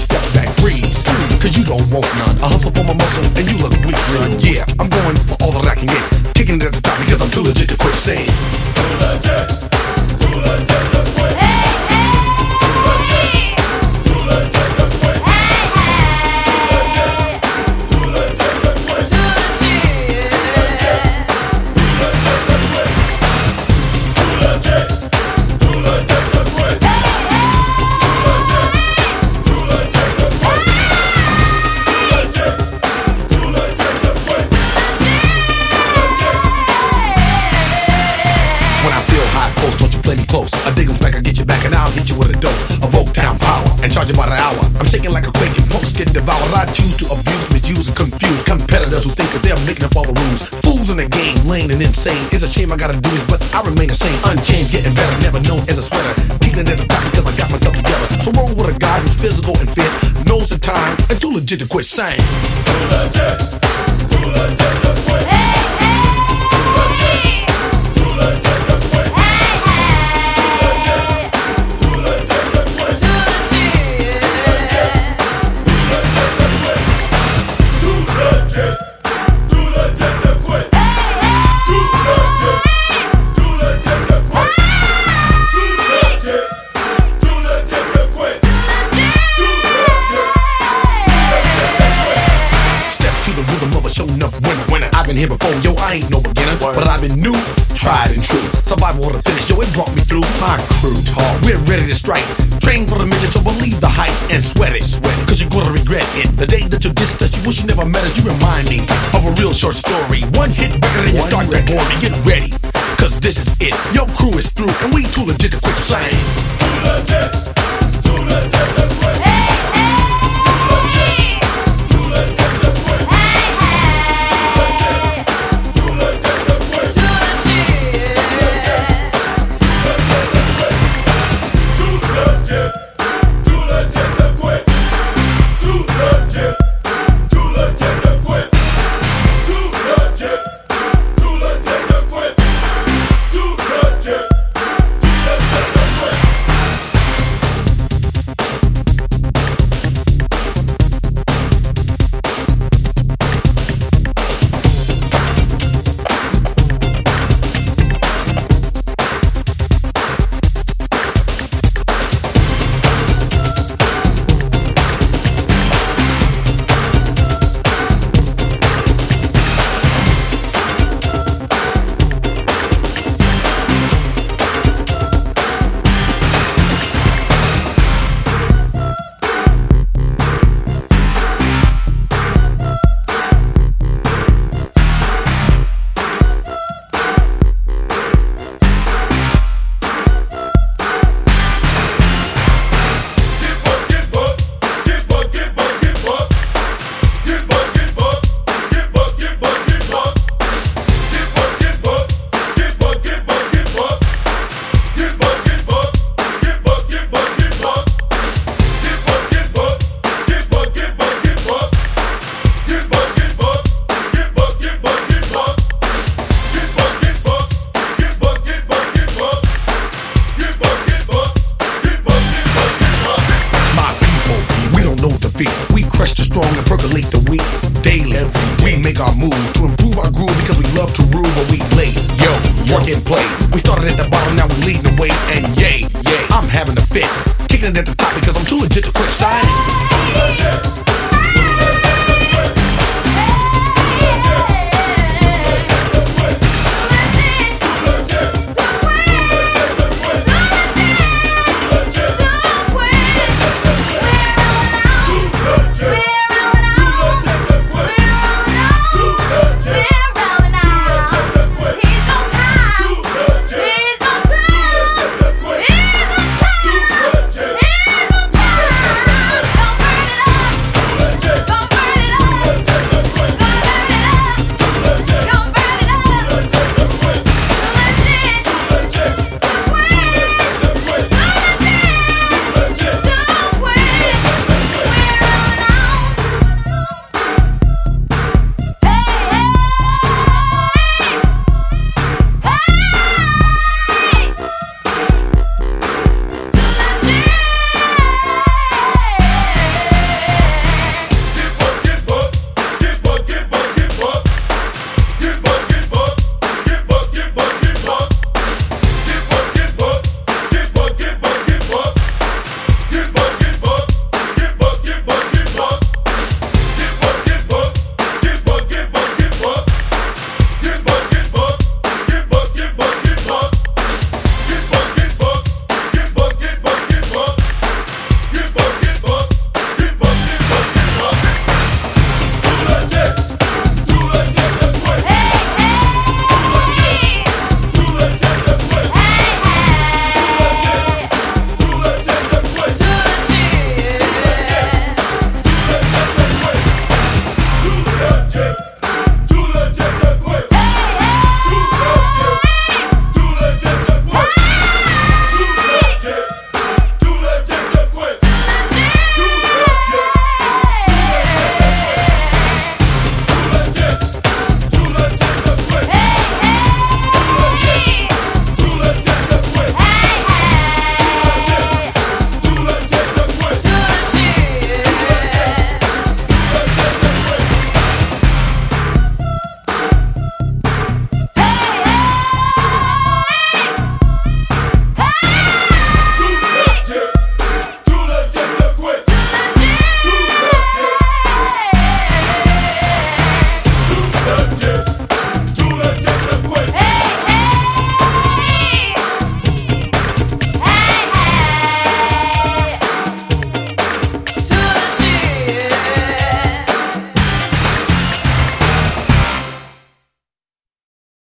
step back, freeze. Cause you don't want none. I hustle for my muscle and you look weak, son. Yeah, I'm going for all that I can get. Kicking it at the top because I'm too legit to quit saying. And by the hour. I'm shaking like a quake and punks get devoured. I choose to abuse, misuse, and confuse competitors who think that they're making up all the rules. Fools in the game, lame and insane. It's a shame I gotta do this, but I remain the same. Unchained, getting better, never known as a sweater. Keeping it at the top because I got myself together. So roll with a guy who's physical and fit, knows the time, and too legit to quit saying. Too legit, too legit to quit. Here before, yo, I ain't no beginner. But I've been new, tried and true. Survival of the finish, yo, it brought me through. My crew talk, we're ready to strike. Train for the mission, so believe the hype and sweat it. Sweat it, cause you're gonna regret it. The day that you dissed us, you wish you never met us. You remind me of a real short story. One hit record and you start that boring. Get ready, cause this is it. Your crew is through, and we too legit to quit saying. Too legit, too legit to quit. My Crush the strong and percolate the weak daily. We make our move to improve our groove because we love to rule what we lay. Yo, work and play. We started at the bottom, now we leading the way. And yay, yay, I'm having a fit. Kicking it at the top because I'm too legit to quit signing.